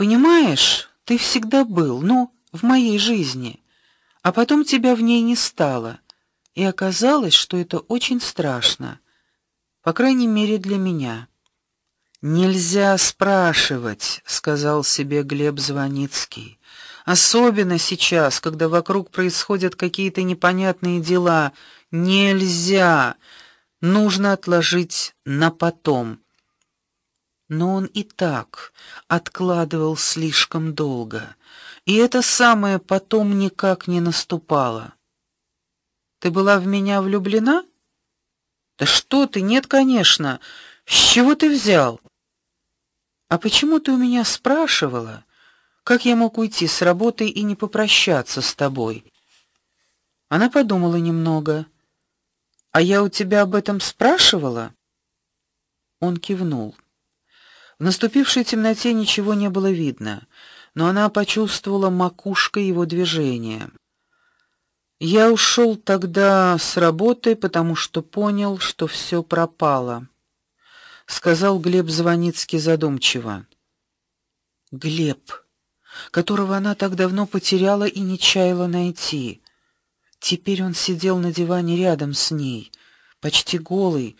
Понимаешь, ты всегда был, ну, в моей жизни, а потом тебя в ней не стало. И оказалось, что это очень страшно. По крайней мере, для меня. Нельзя спрашивать, сказал себе Глеб Звоницкий. Особенно сейчас, когда вокруг происходят какие-то непонятные дела, нельзя. Нужно отложить на потом. Но он и так откладывал слишком долго, и это самое потом никак не наступало. Ты была в меня влюблена? Да что ты? Нет, конечно. С чего ты взял? А почему ты у меня спрашивала? Как я мог уйти с работы и не попрощаться с тобой? Она подумала немного. А я у тебя об этом спрашивала? Он кивнул. В наступившей темноте ничего не было видно, но она почувствовала макушкой его движения. Я ушел тогда с работы, потому что понял, что все пропало, сказал Глеб Звоницкий задумчиво. Глеб, которого она так давно потеряла и не чаяла найти. Теперь он сидел на диване рядом с ней, почти голый,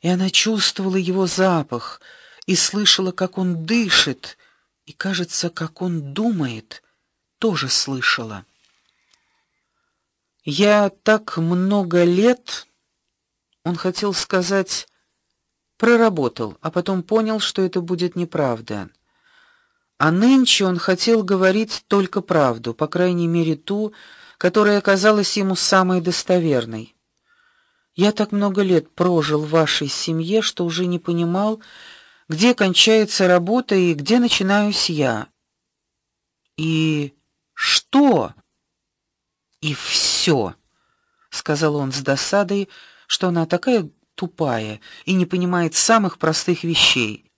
и она чувствовала его запах и слышала, как он дышит, и, кажется, как он думает, тоже слышала. Я так много лет, он хотел сказать, проработал, а потом понял, что это будет неправда. А нынче он хотел говорить только правду, по крайней мере ту, которая оказалась ему самой достоверной. Я так много лет прожил в вашей семье, что уже не понимал, где кончается работа и где начинаюсь я. И что? И все, сказал он с досадой, что она такая тупая и не понимает самых простых вещей.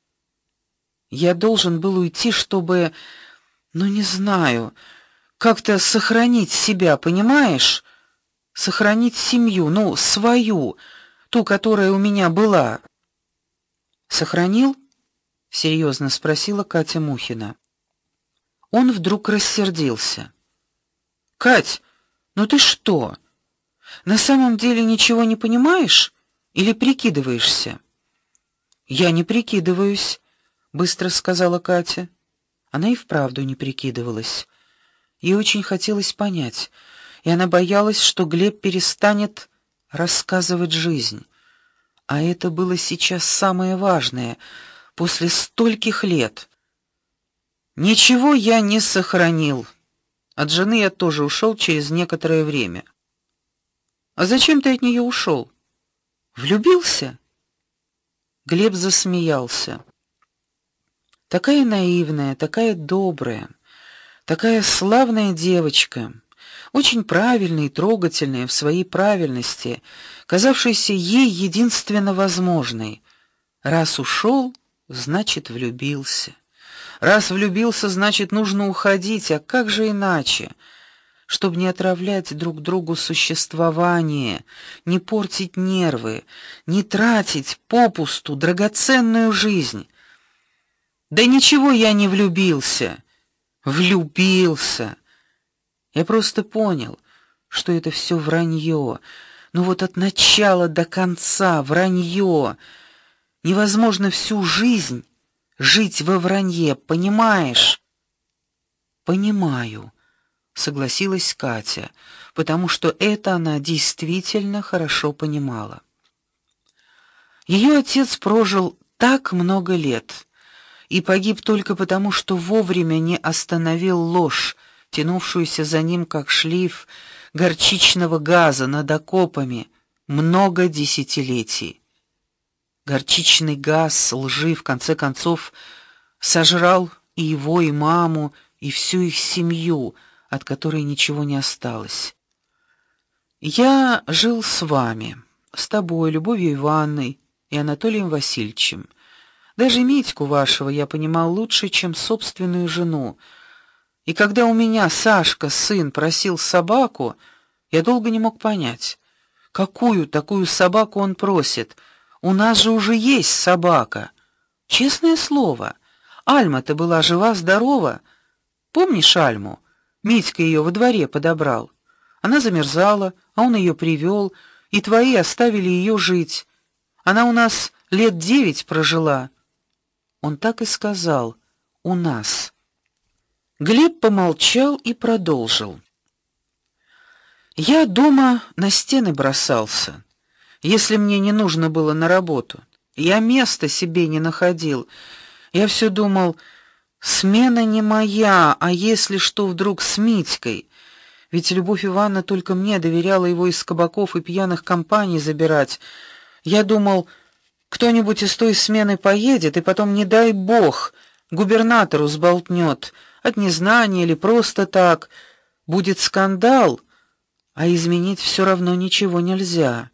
Я должен был уйти, чтобы, ну не знаю, как-то сохранить себя, понимаешь? Сохранить семью, ну, свою, ту, которая у меня была. Сохранил? Серьезно спросила Катя Мухина. Он вдруг рассердился. Кать, ну ты что? На самом деле ничего не понимаешь или прикидываешься? Я не прикидываюсь, быстро сказала Катя. Она и вправду не прикидывалась. Ей очень хотелось понять, и она боялась, что Глеб перестанет рассказывать жизнь. А это было сейчас самое важное после стольких лет. Ничего я не сохранил. От жены я тоже ушел через некоторое время. А зачем ты от нее ушел? Влюбился? Глеб засмеялся. Такая наивная, такая добрая такая славная девочка, очень правильная и трогательная в своей правильности, казавшаяся ей единственно возможной. Раз ушел, значит, влюбился. Раз влюбился, значит, нужно уходить, а как же иначе? чтобы не отравлять друг другу существование, не портить нервы, не тратить попусту драгоценную жизнь. Да ничего я не влюбился влюбился. Я просто понял, что это все вранье. Ну вот от начала до конца вранье. Невозможно всю жизнь жить во вранье, понимаешь? Понимаю, согласилась Катя, потому что это она действительно хорошо понимала. Ее отец прожил так много лет и погиб только потому, что вовремя не остановил ложь, тянувшуюся за ним как шлейф горчичного газа над окопами много десятилетий. Горчичный газ лжи в конце концов сожрал и его, и маму, и всю их семью, от которой ничего не осталось. Я жил с вами, с тобой, Любовью Ивановной и Анатолием Васильевичем. Даже Митьку вашего я понимал лучше, чем собственную жену. И когда у меня Сашка, сын, просил собаку, я долго не мог понять, какую такую собаку он просит. У нас же уже есть собака. Честное слово. Альма-то была жива, здорова. Помнишь Альму? Митька ее во дворе подобрал. Она замерзала, а он ее привел, и твои оставили ее жить. Она у нас лет девять прожила. Он так и сказал: "У нас". Глеб помолчал и продолжил: Я дома на стены бросался, если мне не нужно было на работу. Я места себе не находил. Я все думал: смена не моя, а если что вдруг с Митькой? Ведь Любовь Ивановна только мне доверяла его из кабаков и пьяных компаний забирать. Я думал, кто-нибудь из той смены поедет, и потом не дай бог губернатору сболтнет от незнания или просто так, будет скандал, а изменить все равно ничего нельзя.